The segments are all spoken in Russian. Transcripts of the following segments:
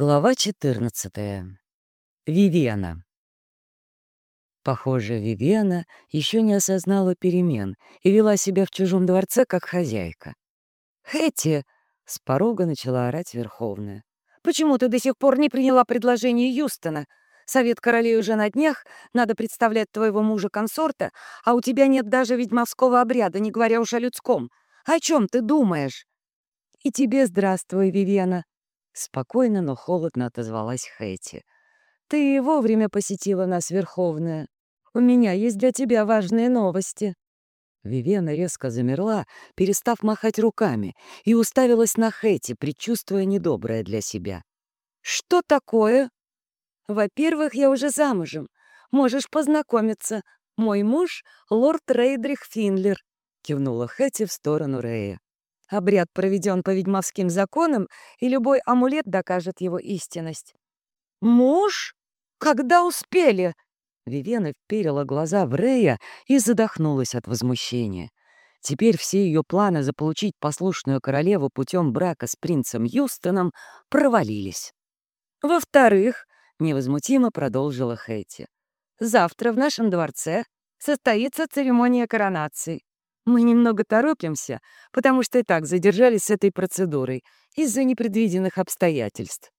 Глава 14. Вивена. Похоже, Вивена еще не осознала перемен и вела себя в чужом дворце как хозяйка. «Хэти!» — с порога начала орать Верховная. «Почему ты до сих пор не приняла предложение Юстона? Совет королей уже на днях, надо представлять твоего мужа-консорта, а у тебя нет даже ведьмовского обряда, не говоря уж о людском. О чем ты думаешь?» «И тебе здравствуй, Вивена!» Спокойно, но холодно отозвалась Хэти. «Ты вовремя посетила нас, Верховная. У меня есть для тебя важные новости». Вивена резко замерла, перестав махать руками, и уставилась на Хэти, предчувствуя недоброе для себя. «Что такое?» «Во-первых, я уже замужем. Можешь познакомиться. Мой муж — лорд Рейдрих Финлер», — кивнула Хэти в сторону Рея. Обряд проведен по ведьмовским законам, и любой амулет докажет его истинность. «Муж? Когда успели?» Вивена вперила глаза в Рея и задохнулась от возмущения. Теперь все ее планы заполучить послушную королеву путем брака с принцем Юстоном провалились. «Во-вторых», — невозмутимо продолжила Хэти, «завтра в нашем дворце состоится церемония коронации. Мы немного торопимся, потому что и так задержались с этой процедурой из-за непредвиденных обстоятельств.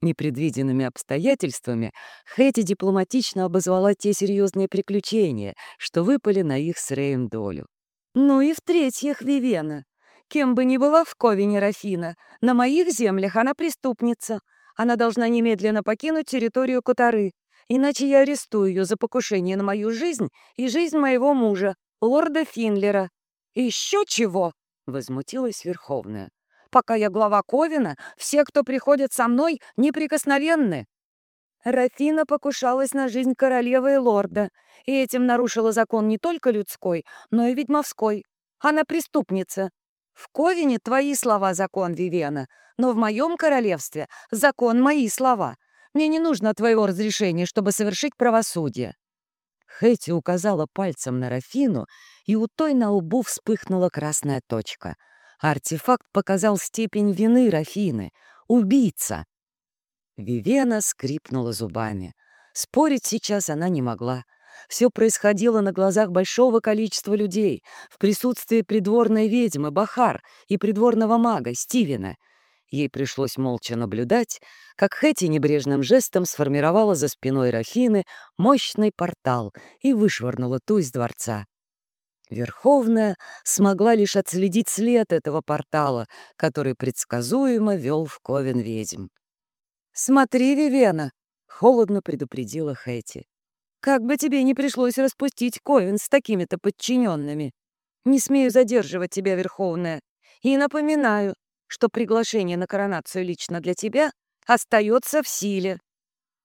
Непредвиденными обстоятельствами Хэти дипломатично обозвала те серьезные приключения, что выпали на их с Рэем долю. Ну и в-третьих, Вивена. Кем бы ни была в Ковине Рафина, на моих землях она преступница. Она должна немедленно покинуть территорию Кутары, иначе я арестую ее за покушение на мою жизнь и жизнь моего мужа, лорда Финлера. «Еще чего?» — возмутилась Верховная. «Пока я глава Ковина, все, кто приходит со мной, неприкосновенны». Рафина покушалась на жизнь королевы и лорда, и этим нарушила закон не только людской, но и ведьмовской. Она преступница. В Ковине твои слова закон, Вивена, но в моем королевстве закон мои слова. Мне не нужно твоего разрешения, чтобы совершить правосудие. Хэти указала пальцем на Рафину, и у той на лбу вспыхнула красная точка. Артефакт показал степень вины Рафины. Убийца! Вивена скрипнула зубами. Спорить сейчас она не могла. Все происходило на глазах большого количества людей, в присутствии придворной ведьмы Бахар и придворного мага Стивена — Ей пришлось молча наблюдать, как Хэти небрежным жестом сформировала за спиной Рафины мощный портал и вышвырнула ту из дворца. Верховная смогла лишь отследить след этого портала, который предсказуемо вел в Ковен ведьм. «Смотри, Вивена!» — холодно предупредила Хэти. «Как бы тебе не пришлось распустить Ковен с такими-то подчиненными! Не смею задерживать тебя, Верховная, и напоминаю, что приглашение на коронацию лично для тебя остается в силе.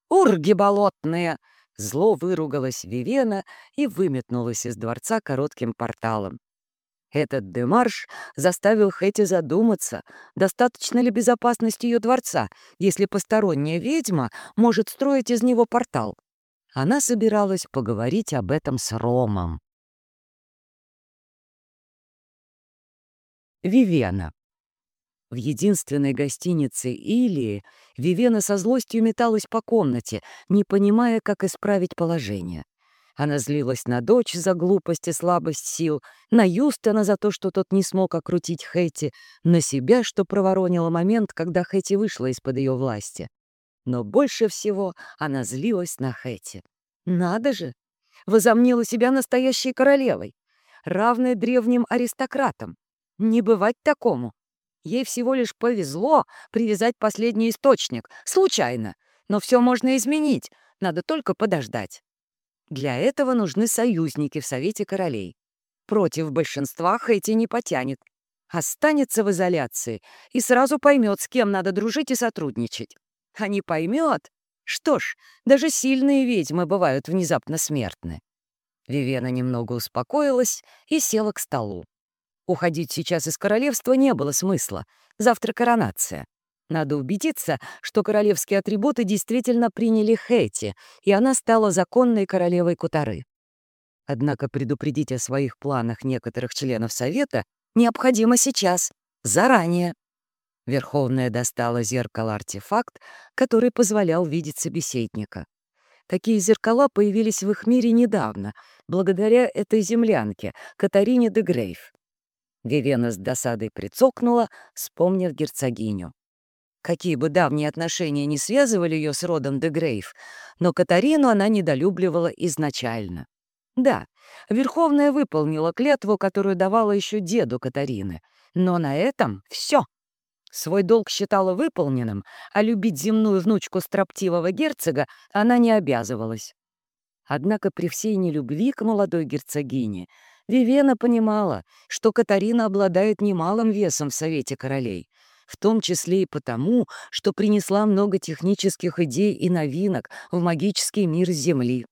«Урги болотные!» — зло выругалась Вивена и выметнулась из дворца коротким порталом. Этот демарш заставил Хэти задуматься, достаточно ли безопасности ее дворца, если посторонняя ведьма может строить из него портал. Она собиралась поговорить об этом с Ромом. Вивена. В единственной гостинице Илии Вивена со злостью металась по комнате, не понимая, как исправить положение. Она злилась на дочь за глупость и слабость сил, на Юстона за то, что тот не смог окрутить Хэти, на себя, что проворонила момент, когда Хэти вышла из-под ее власти. Но больше всего она злилась на Хэти. Надо же! Возомнила себя настоящей королевой, равной древним аристократам. Не бывать такому. Ей всего лишь повезло привязать последний источник. Случайно. Но все можно изменить. Надо только подождать. Для этого нужны союзники в Совете Королей. Против большинства Хэти не потянет. Останется в изоляции и сразу поймет, с кем надо дружить и сотрудничать. А не поймет? Что ж, даже сильные ведьмы бывают внезапно смертны. Вивена немного успокоилась и села к столу. Уходить сейчас из королевства не было смысла. Завтра коронация. Надо убедиться, что королевские атрибуты действительно приняли Хэти, и она стала законной королевой Кутары. Однако предупредить о своих планах некоторых членов Совета необходимо сейчас, заранее. Верховная достала зеркало-артефакт, который позволял видеть собеседника. Такие зеркала появились в их мире недавно, благодаря этой землянке, Катарине де Грейв. Вивена с досадой прицокнула, вспомнив герцогиню. Какие бы давние отношения не связывали ее с родом де Грейв, но Катарину она недолюбливала изначально. Да, Верховная выполнила клятву, которую давала еще деду Катарины, но на этом все. Свой долг считала выполненным, а любить земную внучку строптивого герцога она не обязывалась. Однако при всей нелюбви к молодой герцогине Вивена понимала, что Катарина обладает немалым весом в Совете королей, в том числе и потому, что принесла много технических идей и новинок в магический мир Земли.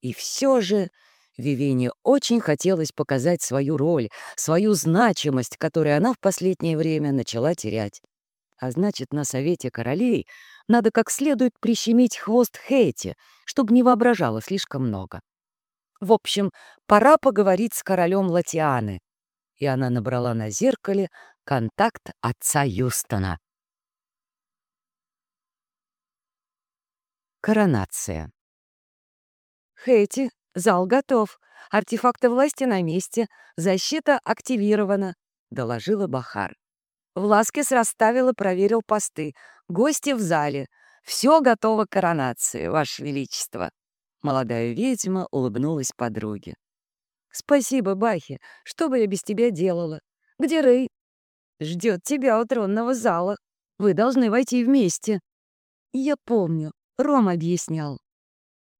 И все же Вивене очень хотелось показать свою роль, свою значимость, которую она в последнее время начала терять. А значит, на Совете Королей надо как следует прищемить хвост Хейти, чтобы не воображала слишком много. В общем, пора поговорить с королем Латианы. И она набрала на зеркале контакт отца Юстона. Коронация. Хейти «Зал готов. Артефакты власти на месте. Защита активирована», — доложила Бахар. Власкис расставил и проверил посты. Гости в зале. Все готово к коронации, Ваше Величество. Молодая ведьма улыбнулась подруге. «Спасибо, Бахи. Что бы я без тебя делала? Где Рэй?» «Ждет тебя у тронного зала. Вы должны войти вместе». «Я помню. Ром объяснял».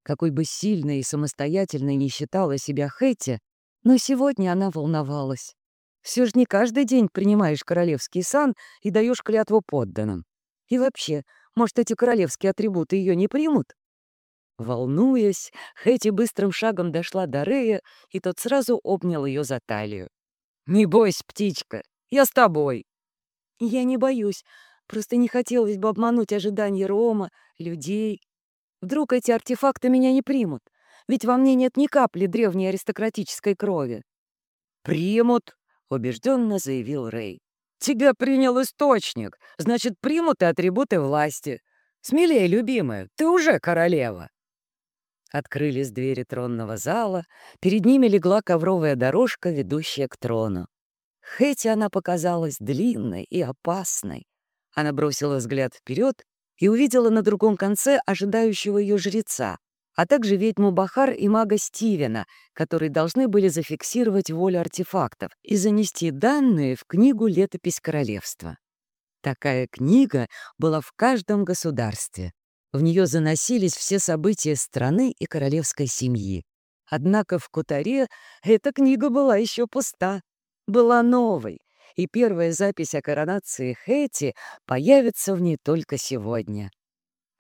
Какой бы сильной и самостоятельной не считала себя Хэти, но сегодня она волновалась. Все же не каждый день принимаешь королевский сан и даешь клятву подданным. И вообще, может, эти королевские атрибуты ее не примут? Волнуясь, Хэти быстрым шагом дошла до Рея, и тот сразу обнял ее за талию. «Не бойся, птичка, я с тобой». «Я не боюсь, просто не хотелось бы обмануть ожидания Рома, людей Вдруг эти артефакты меня не примут? Ведь во мне нет ни капли древней аристократической крови. «Примут», — убежденно заявил Рэй. «Тебя принял источник, значит, примут и атрибуты власти. Смелее, любимая, ты уже королева». Открылись двери тронного зала, перед ними легла ковровая дорожка, ведущая к трону. Хэти она показалась длинной и опасной. Она бросила взгляд вперед и увидела на другом конце ожидающего ее жреца, а также ведьму Бахар и мага Стивена, которые должны были зафиксировать волю артефактов и занести данные в книгу «Летопись королевства». Такая книга была в каждом государстве. В нее заносились все события страны и королевской семьи. Однако в Кутаре эта книга была еще пуста, была новой, и первая запись о коронации Хэти появится в ней только сегодня.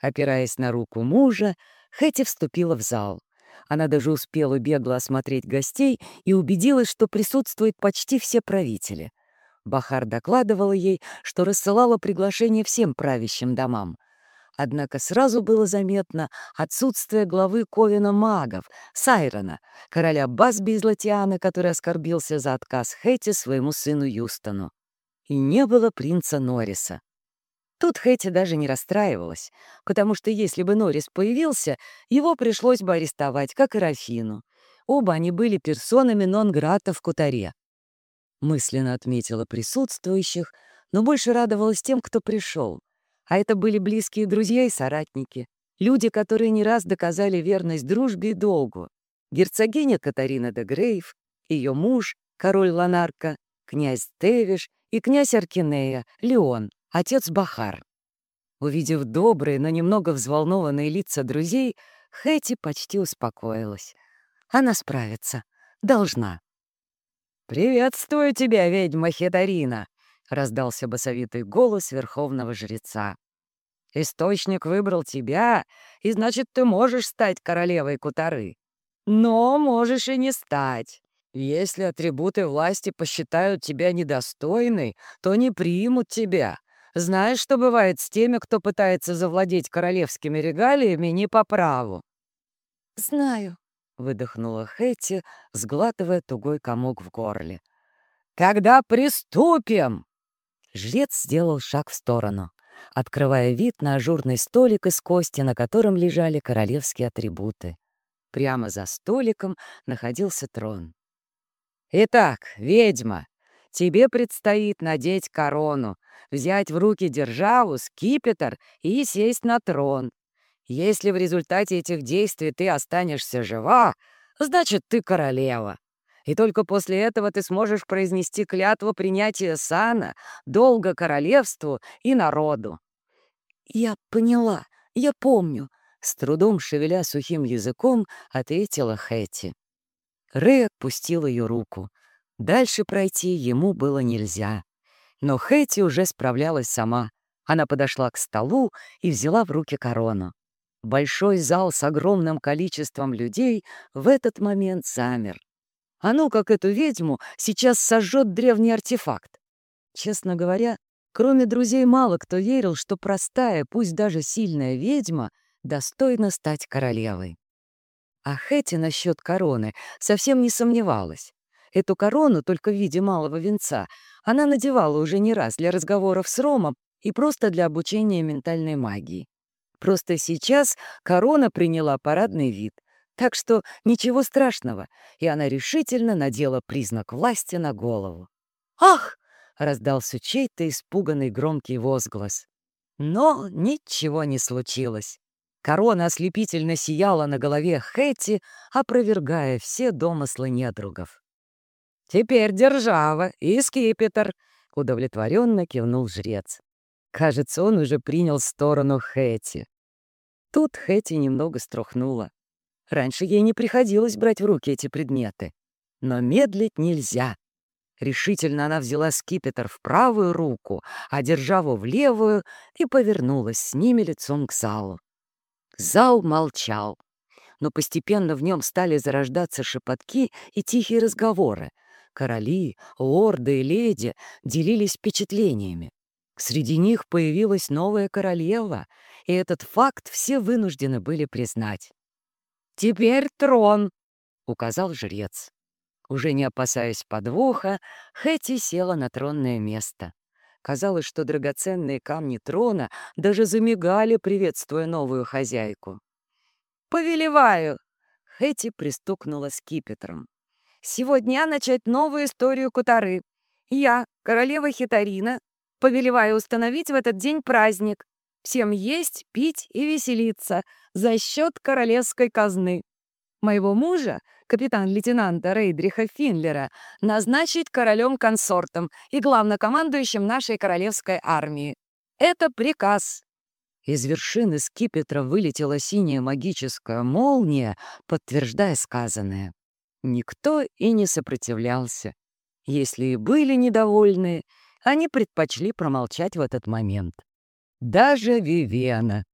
Опираясь на руку мужа, Хэти вступила в зал. Она даже успела бегло осмотреть гостей и убедилась, что присутствуют почти все правители. Бахар докладывала ей, что рассылала приглашение всем правящим домам — Однако сразу было заметно отсутствие главы Ковина магов, Сайрона, короля Басби из Латианы, который оскорбился за отказ Хэти своему сыну Юстону. И не было принца Норриса. Тут Хэти даже не расстраивалась, потому что если бы Норрис появился, его пришлось бы арестовать, как и Рафину. Оба они были персонами нон-грата в Кутаре. Мысленно отметила присутствующих, но больше радовалась тем, кто пришел — а это были близкие друзья и соратники, люди, которые не раз доказали верность дружбе и долгу. Герцогиня Катарина де Грейв, ее муж, король Ланарка, князь Тевиш и князь Аркинея, Леон, отец Бахар. Увидев добрые, но немного взволнованные лица друзей, Хэти почти успокоилась. Она справится. Должна. «Приветствую тебя, ведьма Хетарина!» Раздался басовитый голос верховного жреца. «Источник выбрал тебя, и значит, ты можешь стать королевой Кутары. Но можешь и не стать. Если атрибуты власти посчитают тебя недостойной, то не примут тебя. Знаешь, что бывает с теми, кто пытается завладеть королевскими регалиями не по праву?» «Знаю», — выдохнула Хэти, сглатывая тугой комок в горле. «Когда приступим!» Жрец сделал шаг в сторону, открывая вид на ажурный столик из кости, на котором лежали королевские атрибуты. Прямо за столиком находился трон. «Итак, ведьма, тебе предстоит надеть корону, взять в руки державу, скипетр и сесть на трон. Если в результате этих действий ты останешься жива, значит, ты королева. И только после этого ты сможешь произнести клятву принятия сана, долга королевству и народу. «Я поняла, я помню», — с трудом шевеля сухим языком, ответила Хэти. Рэй отпустил ее руку. Дальше пройти ему было нельзя. Но Хэти уже справлялась сама. Она подошла к столу и взяла в руки корону. Большой зал с огромным количеством людей в этот момент замер. Ну, как эту ведьму, сейчас сожжет древний артефакт. Честно говоря, кроме друзей мало кто верил, что простая, пусть даже сильная ведьма достойна стать королевой. А Хэти насчет короны совсем не сомневалась. Эту корону, только в виде малого венца, она надевала уже не раз для разговоров с Ромом и просто для обучения ментальной магии. Просто сейчас корона приняла парадный вид, так что ничего страшного, и она решительно надела признак власти на голову. «Ах!» — раздался чей-то испуганный громкий возглас. Но ничего не случилось. Корона ослепительно сияла на голове Хэти, опровергая все домыслы недругов. «Теперь держава и скипетр», — удовлетворенно кивнул жрец. Кажется, он уже принял сторону Хэти. Тут Хэти немного струхнула. Раньше ей не приходилось брать в руки эти предметы. Но медлить нельзя. Решительно она взяла скипетр в правую руку, а державу в левую и повернулась с ними лицом к залу. Зал молчал, но постепенно в нем стали зарождаться шепотки и тихие разговоры. Короли, лорды и леди делились впечатлениями. Среди них появилась новая королева, и этот факт все вынуждены были признать. «Теперь трон», — указал жрец. Уже не опасаясь подвоха, Хэти села на тронное место. Казалось, что драгоценные камни трона даже замигали, приветствуя новую хозяйку. «Повелеваю!» — Хэти пристукнула скипетром. «Сегодня начать новую историю Кутары. Я, королева Хитарина, повелеваю установить в этот день праздник. Всем есть, пить и веселиться за счет королевской казны. Моего мужа, капитан-лейтенанта Рейдриха Финлера, назначить королем-консортом и главнокомандующим нашей королевской армии. Это приказ. Из вершины скипетра вылетела синяя магическая молния, подтверждая сказанное. Никто и не сопротивлялся. Если и были недовольны, они предпочли промолчать в этот момент. Даже Вивена.